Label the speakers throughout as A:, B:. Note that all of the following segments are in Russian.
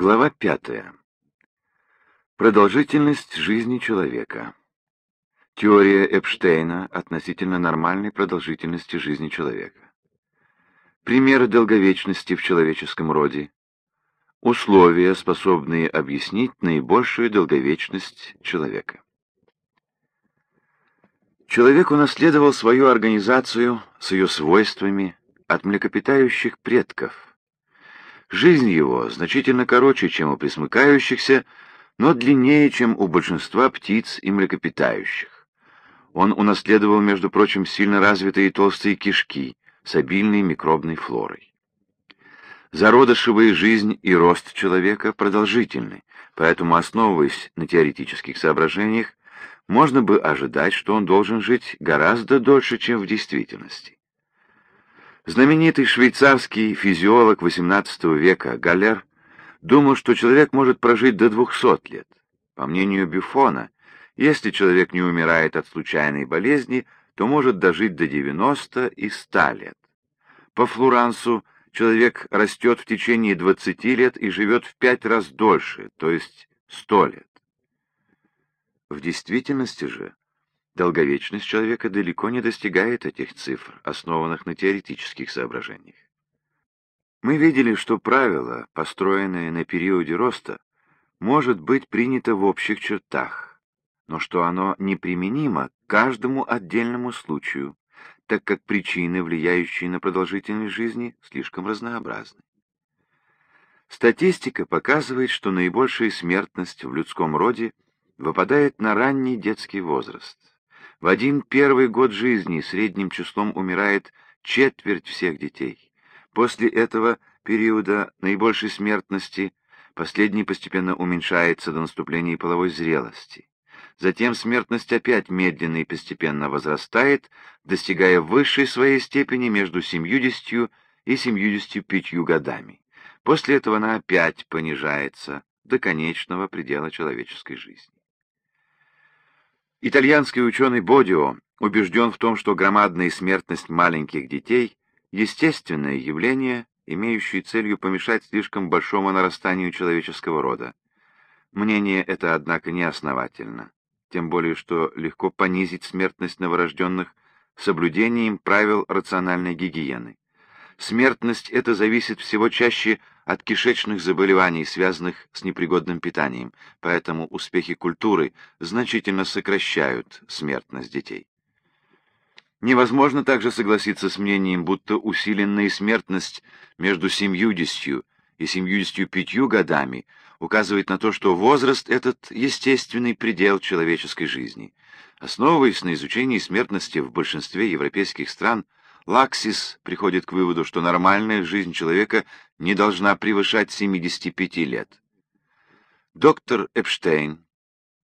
A: Глава пятая. Продолжительность жизни человека. Теория Эпштейна относительно нормальной продолжительности жизни человека. Примеры долговечности в человеческом роде. Условия, способные объяснить наибольшую долговечность человека. Человек унаследовал свою организацию с ее свойствами от млекопитающих предков – Жизнь его значительно короче, чем у пресмыкающихся, но длиннее, чем у большинства птиц и млекопитающих. Он унаследовал, между прочим, сильно развитые толстые кишки с обильной микробной флорой. Зародышевая жизнь и рост человека продолжительны, поэтому, основываясь на теоретических соображениях, можно бы ожидать, что он должен жить гораздо дольше, чем в действительности. Знаменитый швейцарский физиолог XVIII века Галлер думал, что человек может прожить до 200 лет. По мнению Бюфона, если человек не умирает от случайной болезни, то может дожить до 90 и 100 лет. По Флурансу человек растет в течение 20 лет и живет в 5 раз дольше, то есть 100 лет. В действительности же Долговечность человека далеко не достигает этих цифр, основанных на теоретических соображениях. Мы видели, что правило, построенное на периоде роста, может быть принято в общих чертах, но что оно неприменимо к каждому отдельному случаю, так как причины, влияющие на продолжительность жизни, слишком разнообразны. Статистика показывает, что наибольшая смертность в людском роде выпадает на ранний детский возраст. В один первый год жизни средним числом умирает четверть всех детей. После этого периода наибольшей смертности последний постепенно уменьшается до наступления половой зрелости. Затем смертность опять медленно и постепенно возрастает, достигая высшей своей степени между 70 и 75 годами. После этого она опять понижается до конечного предела человеческой жизни. Итальянский ученый Бодио убежден в том, что громадная смертность маленьких детей – естественное явление, имеющее целью помешать слишком большому нарастанию человеческого рода. Мнение это, однако, не основательно, тем более что легко понизить смертность новорожденных соблюдением правил рациональной гигиены. Смертность эта зависит всего чаще от кишечных заболеваний, связанных с непригодным питанием, поэтому успехи культуры значительно сокращают смертность детей. Невозможно также согласиться с мнением, будто усиленная смертность между 70 и 75 годами указывает на то, что возраст — этот естественный предел человеческой жизни. Основываясь на изучении смертности в большинстве европейских стран, Лаксис приходит к выводу, что нормальная жизнь человека не должна превышать 75 лет. Доктор Эпштейн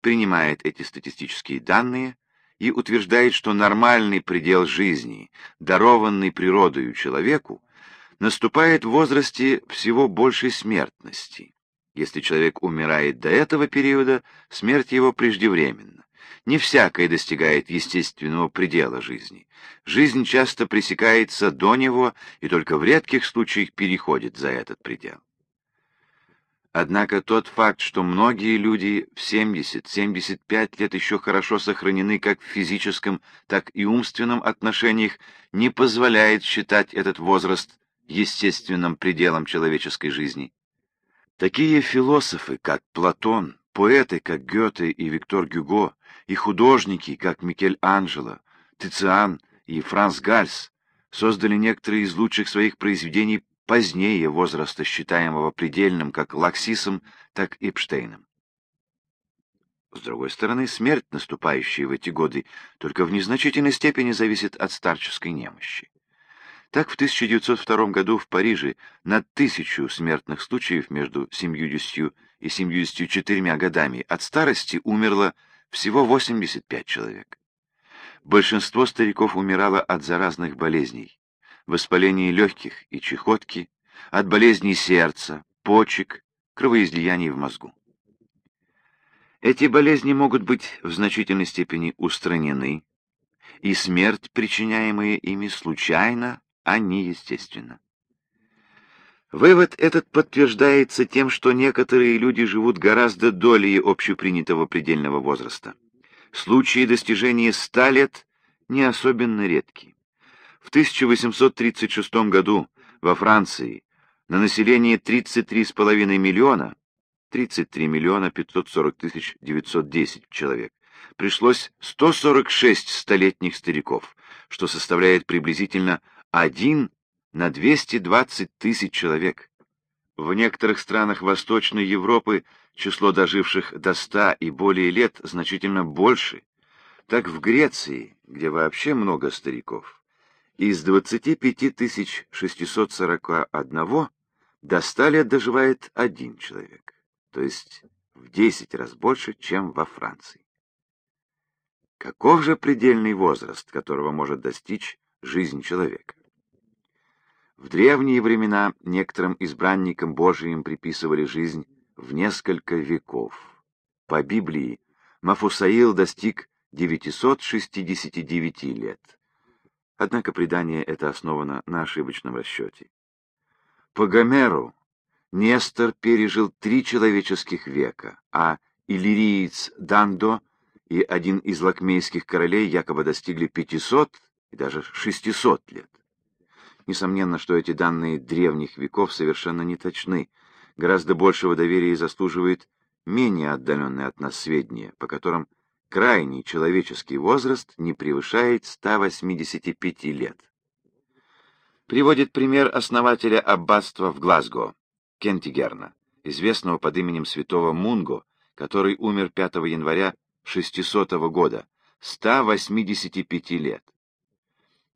A: принимает эти статистические данные и утверждает, что нормальный предел жизни, дарованный природою человеку, наступает в возрасте всего большей смертности. Если человек умирает до этого периода, смерть его преждевременна. Не всякое достигает естественного предела жизни. Жизнь часто пресекается до него и только в редких случаях переходит за этот предел. Однако тот факт, что многие люди в 70-75 лет еще хорошо сохранены как в физическом, так и умственном отношениях, не позволяет считать этот возраст естественным пределом человеческой жизни. Такие философы, как Платон, поэты, как Гёте и Виктор Гюго, и художники, как Микеланджело, Тициан и Франц Гальс, создали некоторые из лучших своих произведений позднее возраста, считаемого предельным как Лаксисом, так и Эпштейном. С другой стороны, смерть, наступающая в эти годы, только в незначительной степени зависит от старческой немощи. Так в 1902 году в Париже на тысячу смертных случаев между 70 и 74 годами от старости умерло всего 85 человек. Большинство стариков умирало от заразных болезней, воспаления легких и чехотки, от болезней сердца, почек, кровоизлияний в мозгу. Эти болезни могут быть в значительной степени устранены, и смерть, причиняемая ими случайно, а не естественно. Вывод этот подтверждается тем, что некоторые люди живут гораздо долее общепринятого предельного возраста. Случаи достижения 100 лет не особенно редки. В 1836 году во Франции на население 33,5 миллиона, 33 миллиона 540 тысяч 910 человек, пришлось 146 столетних стариков, что составляет приблизительно 1 на 220 тысяч человек. В некоторых странах Восточной Европы число доживших до 100 и более лет значительно больше. Так в Греции, где вообще много стариков, из 25 641 до 100 лет доживает один человек, то есть в 10 раз больше, чем во Франции. Каков же предельный возраст, которого может достичь жизнь человека? В древние времена некоторым избранникам Божиим приписывали жизнь в несколько веков. По Библии Мафусаил достиг 969 лет. Однако предание это основано на ошибочном расчете. По Гомеру Нестор пережил три человеческих века, а иллириец Дандо и один из лакмейских королей якобы достигли 500 и даже 600 лет. Несомненно, что эти данные древних веков совершенно не точны. Гораздо большего доверия заслуживает менее отдаленные от нас сведения, по которым крайний человеческий возраст не превышает 185 лет. Приводит пример основателя аббатства в Глазго, Кентигерна, известного под именем святого Мунго, который умер 5 января 600 года, 185 лет.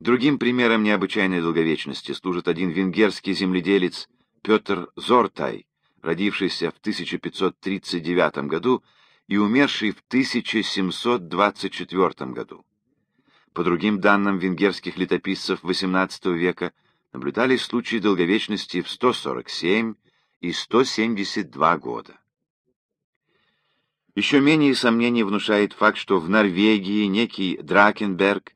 A: Другим примером необычайной долговечности служит один венгерский земледелец Петр Зортай, родившийся в 1539 году и умерший в 1724 году. По другим данным венгерских летописцев XVIII века наблюдались случаи долговечности в 147 и 172 года. Еще менее сомнений внушает факт, что в Норвегии некий Дракенберг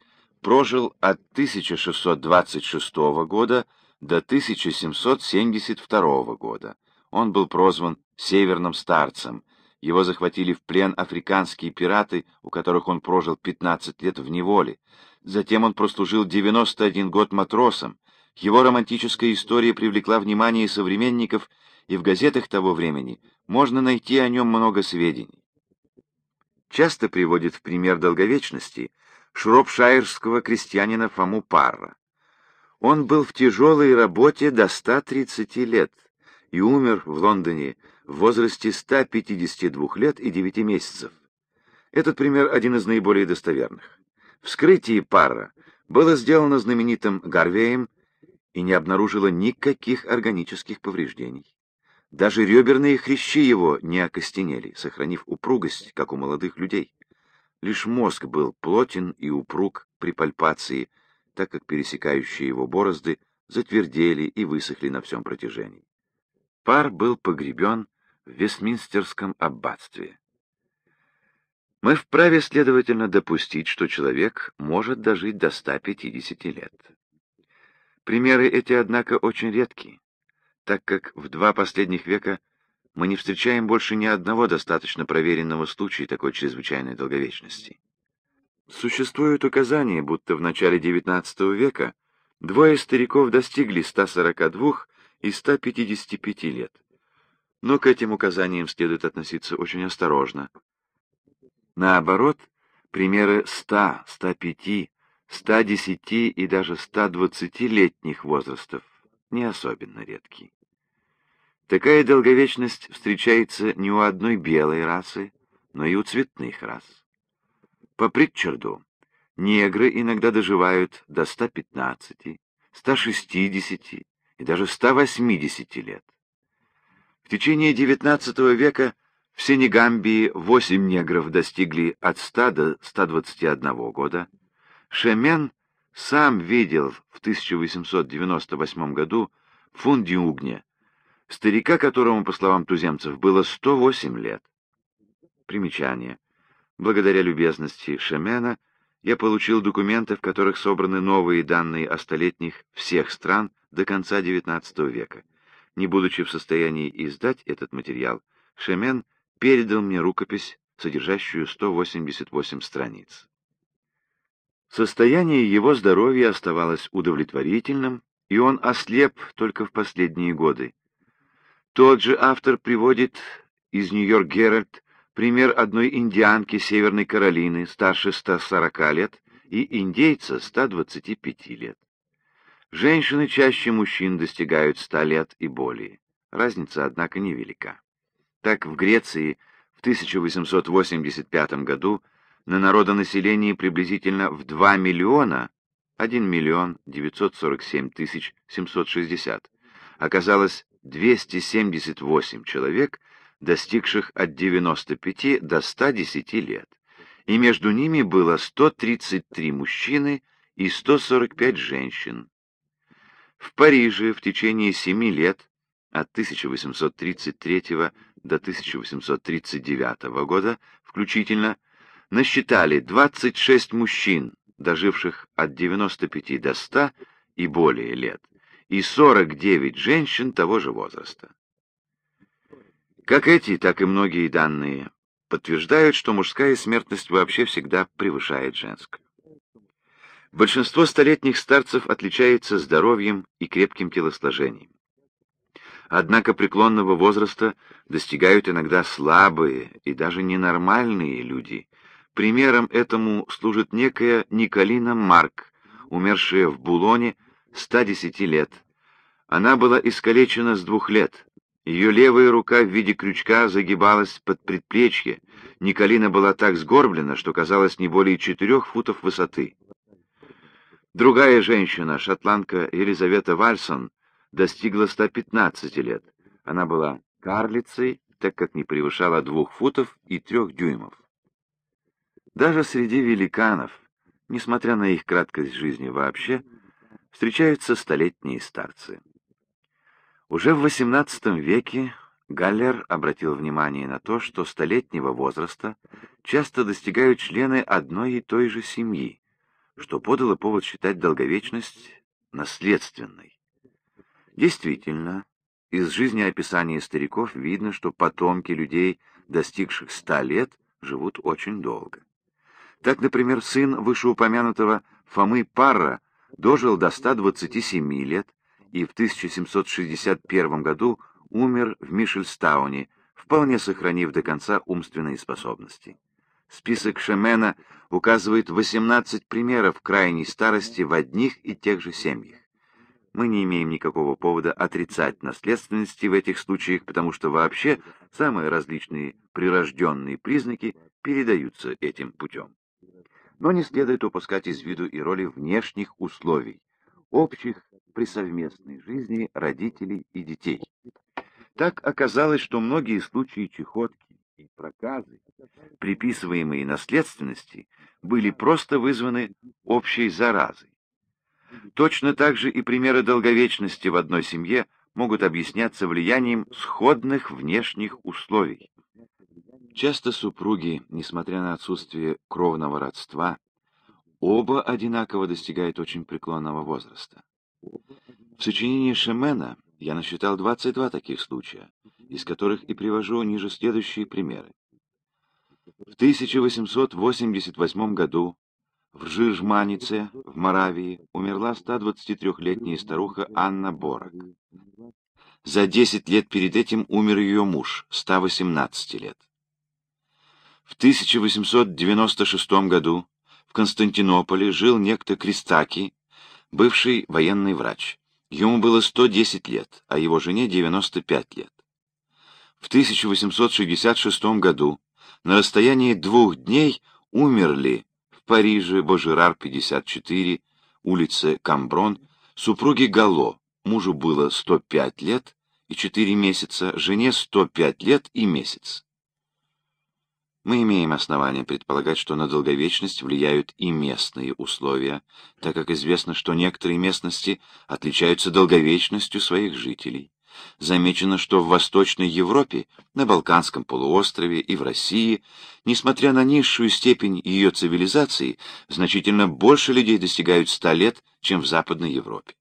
A: прожил от 1626 года до 1772 года. Он был прозван «Северным старцем». Его захватили в плен африканские пираты, у которых он прожил 15 лет в неволе. Затем он прослужил 91 год матросом. Его романтическая история привлекла внимание современников, и в газетах того времени можно найти о нем много сведений. Часто приводит в пример долговечности шропшайрского крестьянина Фому Парра. Он был в тяжелой работе до 130 лет и умер в Лондоне в возрасте 152 лет и 9 месяцев. Этот пример один из наиболее достоверных. Вскрытие Парра было сделано знаменитым Гарвеем и не обнаружило никаких органических повреждений. Даже реберные хрящи его не окостенели, сохранив упругость, как у молодых людей. Лишь мозг был плотен и упруг при пальпации, так как пересекающие его борозды затвердели и высохли на всем протяжении. Пар был погребен в Вестминстерском аббатстве. Мы вправе, следовательно, допустить, что человек может дожить до 150 лет. Примеры эти, однако, очень редки, так как в два последних века мы не встречаем больше ни одного достаточно проверенного случая такой чрезвычайной долговечности. Существуют указания, будто в начале XIX века двое стариков достигли 142 и 155 лет. Но к этим указаниям следует относиться очень осторожно. Наоборот, примеры 100, 105, 110 и даже 120-летних возрастов не особенно редки. Такая долговечность встречается не у одной белой расы, но и у цветных рас. По Притчарду негры иногда доживают до 115, 160 и даже 180 лет. В течение XIX века в Сенегамбии 8 негров достигли от 100 до 121 года. Шемен сам видел в 1898 году Фундиугне старика которому, по словам туземцев, было 108 лет. Примечание. Благодаря любезности Шемена я получил документы, в которых собраны новые данные о столетних всех стран до конца XIX века. Не будучи в состоянии издать этот материал, Шемен передал мне рукопись, содержащую 188 страниц. Состояние его здоровья оставалось удовлетворительным, и он ослеп только в последние годы. Тот же автор приводит из Нью-Йорк Геральт пример одной индианки Северной Каролины, старше 140 лет, и индейца 125 лет. Женщины чаще мужчин достигают 100 лет и более. Разница, однако, невелика. Так, в Греции в 1885 году на народонаселение приблизительно в 2 миллиона 1 миллион 947 тысяч 760 оказалось 278 человек, достигших от 95 до 110 лет, и между ними было 133 мужчины и 145 женщин. В Париже в течение семи лет, от 1833 до 1839 года включительно, насчитали 26 мужчин, доживших от 95 до 100 и более лет, и 49 женщин того же возраста. Как эти, так и многие данные подтверждают, что мужская смертность вообще всегда превышает женскую. Большинство столетних старцев отличается здоровьем и крепким телосложением. Однако преклонного возраста достигают иногда слабые и даже ненормальные люди. Примером этому служит некая Николина Марк, умершая в Булоне 110 лет. Она была искалечена с двух лет. Ее левая рука в виде крючка загибалась под предплечье. Николина была так сгорблена, что казалось не более четырех футов высоты. Другая женщина, шотландка Елизавета Вальсон, достигла 115 лет. Она была карлицей, так как не превышала двух футов и трех дюймов. Даже среди великанов, несмотря на их краткость жизни вообще, встречаются столетние старцы. Уже в XVIII веке Галлер обратил внимание на то, что столетнего возраста часто достигают члены одной и той же семьи, что подало повод считать долговечность наследственной. Действительно, из жизнеописания стариков видно, что потомки людей, достигших ста лет, живут очень долго. Так, например, сын вышеупомянутого Фомы Парра дожил до 127 лет и в 1761 году умер в Мишельстауне, вполне сохранив до конца умственные способности. Список Шемена указывает 18 примеров крайней старости в одних и тех же семьях. Мы не имеем никакого повода отрицать наследственности в этих случаях, потому что вообще самые различные прирожденные признаки передаются этим путем. Но не следует упускать из виду и роли внешних условий, общих при совместной жизни родителей и детей. Так оказалось, что многие случаи чехотки и проказы, приписываемые наследственности, были просто вызваны общей заразой. Точно так же и примеры долговечности в одной семье могут объясняться влиянием сходных внешних условий. Часто супруги, несмотря на отсутствие кровного родства, оба одинаково достигают очень преклонного возраста. В сочинении Шемена я насчитал 22 таких случая, из которых и привожу ниже следующие примеры. В 1888 году в Жижманице, в Моравии, умерла 123-летняя старуха Анна Борок. За 10 лет перед этим умер ее муж, 118 лет. В 1896 году в Константинополе жил некто Кристаки, бывший военный врач. Ему было 110 лет, а его жене 95 лет. В 1866 году на расстоянии двух дней умерли в Париже Божерар 54, улица Камброн, супруги Гало, мужу было 105 лет и 4 месяца, жене 105 лет и месяц. Мы имеем основания предполагать, что на долговечность влияют и местные условия, так как известно, что некоторые местности отличаются долговечностью своих жителей. Замечено, что в Восточной Европе, на Балканском полуострове и в России, несмотря на низшую степень ее цивилизации, значительно больше людей достигают ста лет, чем в Западной Европе.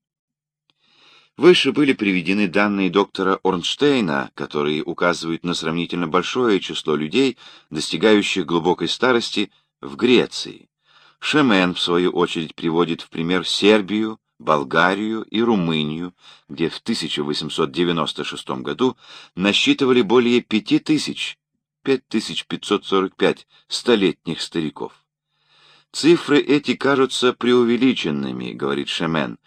A: Выше были приведены данные доктора Орнштейна, которые указывают на сравнительно большое число людей, достигающих глубокой старости в Греции. Шемен, в свою очередь, приводит в пример Сербию, Болгарию и Румынию, где в 1896 году насчитывали более 5000, 5545 столетних стариков. Цифры эти кажутся преувеличенными, говорит Шемен,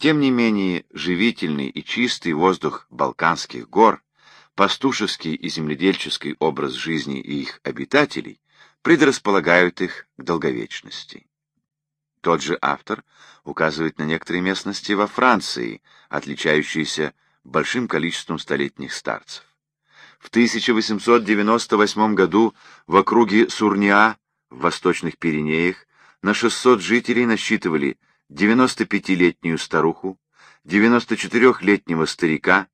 A: тем не менее, живительный и чистый воздух Балканских гор, пастушеский и земледельческий образ жизни их обитателей предрасполагают их к долговечности. Тот же автор указывает на некоторые местности во Франции, отличающиеся большим количеством столетних старцев. В 1898 году в округе Сурниа в Восточных Пиренеях на 600 жителей насчитывали 95-летнюю старуху, 94-летнего старика,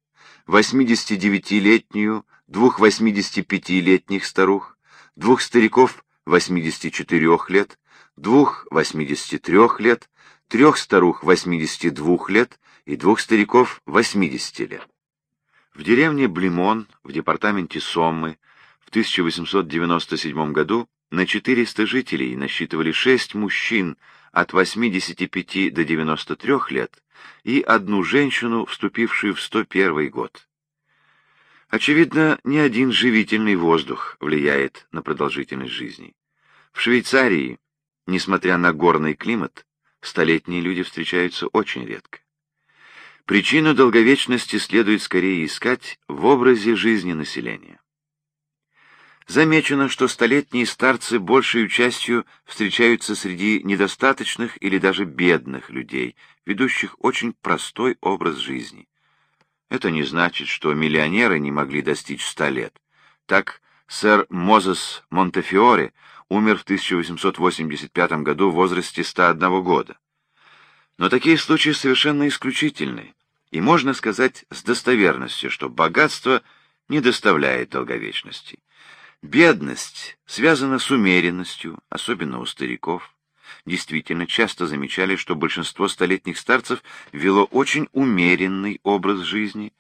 A: 89-летнюю, двух 85-летних старух, двух стариков 84 лет, двух 83 лет, трех старух 82 лет и двух стариков 80 лет. В деревне Блимон в департаменте Соммы в 1897 году на 400 жителей насчитывали 6 мужчин от 85 до 93 лет и одну женщину, вступившую в 101 год. Очевидно, ни один живительный воздух влияет на продолжительность жизни. В Швейцарии, несмотря на горный климат, столетние люди встречаются очень редко. Причину долговечности следует скорее искать в образе жизни населения. Замечено, что столетние старцы большей частью встречаются среди недостаточных или даже бедных людей, ведущих очень простой образ жизни. Это не значит, что миллионеры не могли достичь ста лет. Так сэр Мозес Монтефиоре умер в 1885 году в возрасте 101 года. Но такие случаи совершенно исключительны, и можно сказать с достоверностью, что богатство не доставляет долговечности. Бедность связана с умеренностью, особенно у стариков. Действительно, часто замечали, что большинство столетних старцев вело очень умеренный образ жизни.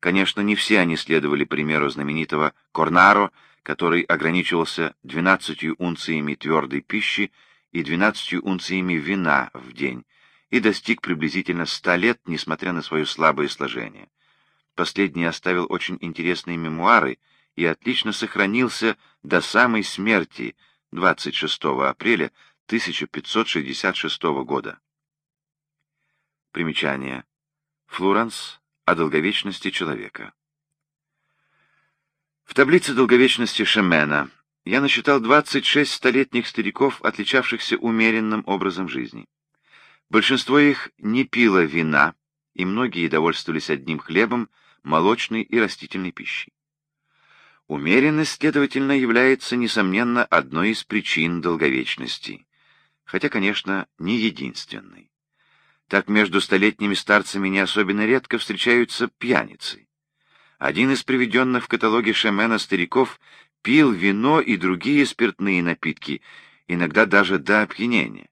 A: Конечно, не все они следовали примеру знаменитого Корнаро, который ограничивался 12 унциями твердой пищи и 12 унциями вина в день и достиг приблизительно 100 лет, несмотря на свое слабое сложение. Последний оставил очень интересные мемуары — и отлично сохранился до самой смерти 26 апреля 1566 года. Примечание. Флоранс о долговечности человека. В таблице долговечности Шемена я насчитал 26 столетних стариков, отличавшихся умеренным образом жизни. Большинство их не пило вина, и многие довольствовались одним хлебом, молочной и растительной пищей. Умеренность, следовательно, является, несомненно, одной из причин долговечности, хотя, конечно, не единственной. Так между столетними старцами не особенно редко встречаются пьяницы. Один из приведенных в каталоге Шемена стариков пил вино и другие спиртные напитки, иногда даже до опьянения.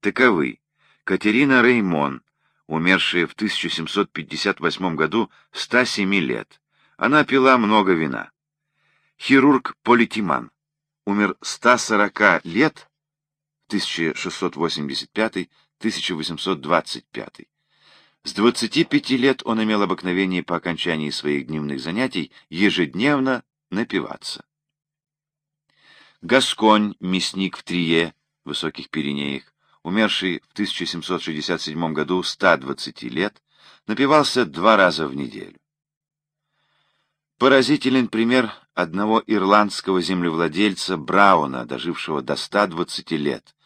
A: Таковы Катерина Реймон, умершая в 1758 году 107 лет. Она пила много вина хирург Политиман, умер 140 лет, 1685-1825. С 25 лет он имел обыкновение по окончании своих дневных занятий ежедневно напиваться. Гасконь, мясник в Трие, Высоких Пиренеях, умерший в 1767 году 120 лет, напивался два раза в неделю. Поразителен пример одного ирландского землевладельца Брауна, дожившего до 120 лет.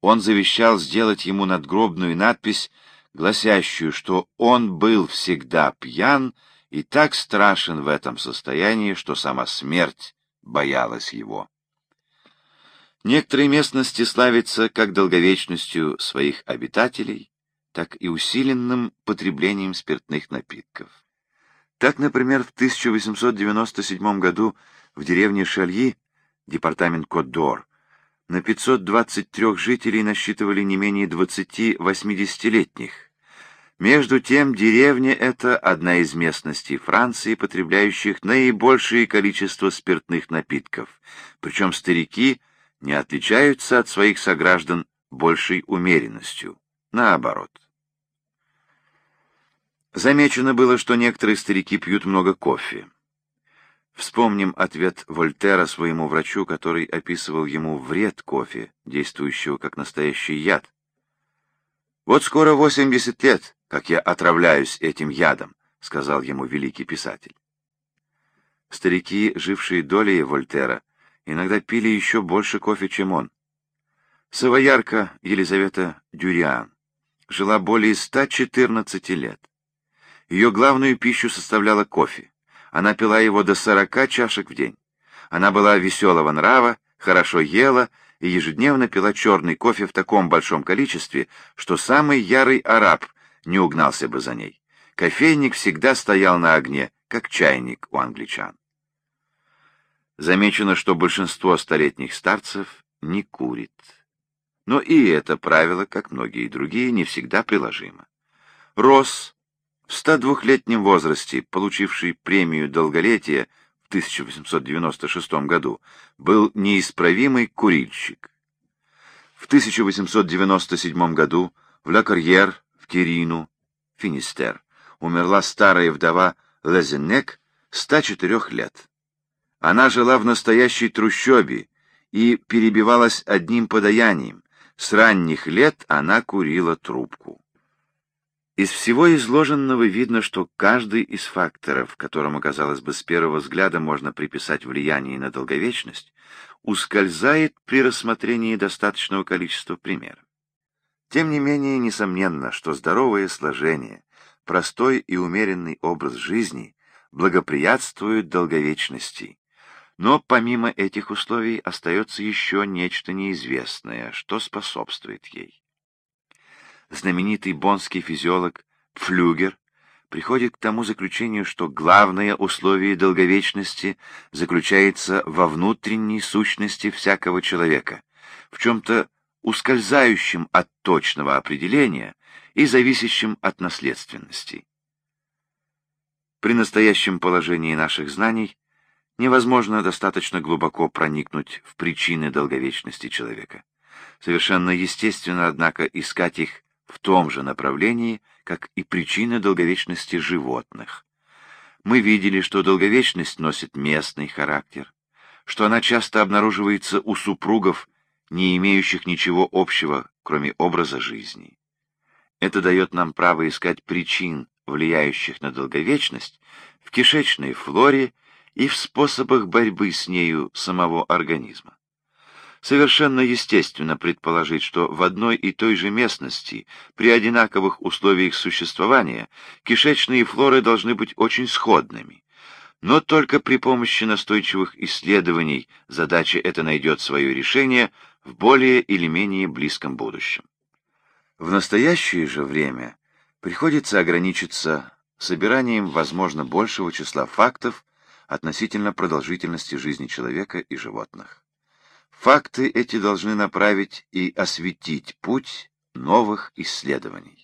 A: Он завещал сделать ему надгробную надпись, гласящую, что он был всегда пьян и так страшен в этом состоянии, что сама смерть боялась его. Некоторые местности славятся как долговечностью своих обитателей, так и усиленным потреблением спиртных напитков. Так, например, в 1897 году в деревне Шальи, департамент Кот-Дор, на 523 жителей насчитывали не менее 20 80-летних. Между тем, деревня — это одна из местностей Франции, потребляющих наибольшее количество спиртных напитков, причем старики не отличаются от своих сограждан большей умеренностью. Наоборот. Замечено было, что некоторые старики пьют много кофе. Вспомним ответ Вольтера своему врачу, который описывал ему вред кофе, действующего как настоящий яд. «Вот скоро 80 лет, как я отравляюсь этим ядом», — сказал ему великий писатель. Старики, жившие долей Вольтера, иногда пили еще больше кофе, чем он. Савоярка Елизавета Дюриан жила более 114 лет. Ее главную пищу составляла кофе. Она пила его до сорока чашек в день. Она была веселого нрава, хорошо ела и ежедневно пила черный кофе в таком большом количестве, что самый ярый араб не угнался бы за ней. Кофейник всегда стоял на огне, как чайник у англичан. Замечено, что большинство столетних старцев не курит. Но и это правило, как многие другие, не всегда приложимо. Росс в 102-летнем возрасте, получивший премию долголетия в 1896 году, был неисправимый курильщик. В 1897 году в Ла Карьер, в Кирину, Финистер, умерла старая вдова Лезенек 104 лет. Она жила в настоящей трущобе и перебивалась одним подаянием. С ранних лет она курила трубку. Из всего изложенного видно, что каждый из факторов, которому, казалось бы, с первого взгляда можно приписать влияние на долговечность, ускользает при рассмотрении достаточного количества примеров. Тем не менее, несомненно, что здоровое сложение, простой и умеренный образ жизни благоприятствуют долговечности. Но помимо этих условий остается еще нечто неизвестное, что способствует ей знаменитый бонский физиолог Пфлюгер приходит к тому заключению, что главное условие долговечности заключается во внутренней сущности всякого человека, в чем-то ускользающем от точного определения и зависящем от наследственности. При настоящем положении наших знаний невозможно достаточно глубоко проникнуть в причины долговечности человека. Совершенно естественно, однако, искать их в том же направлении, как и причины долговечности животных. Мы видели, что долговечность носит местный характер, что она часто обнаруживается у супругов, не имеющих ничего общего, кроме образа жизни. Это дает нам право искать причин, влияющих на долговечность, в кишечной флоре и в способах борьбы с нею самого организма. Совершенно естественно предположить, что в одной и той же местности, при одинаковых условиях существования, кишечные флоры должны быть очень сходными. Но только при помощи настойчивых исследований задача эта найдет свое решение в более или менее близком будущем. В настоящее же время приходится ограничиться собиранием, возможно, большего числа фактов относительно продолжительности жизни человека и животных. Факты эти должны направить и осветить путь новых исследований.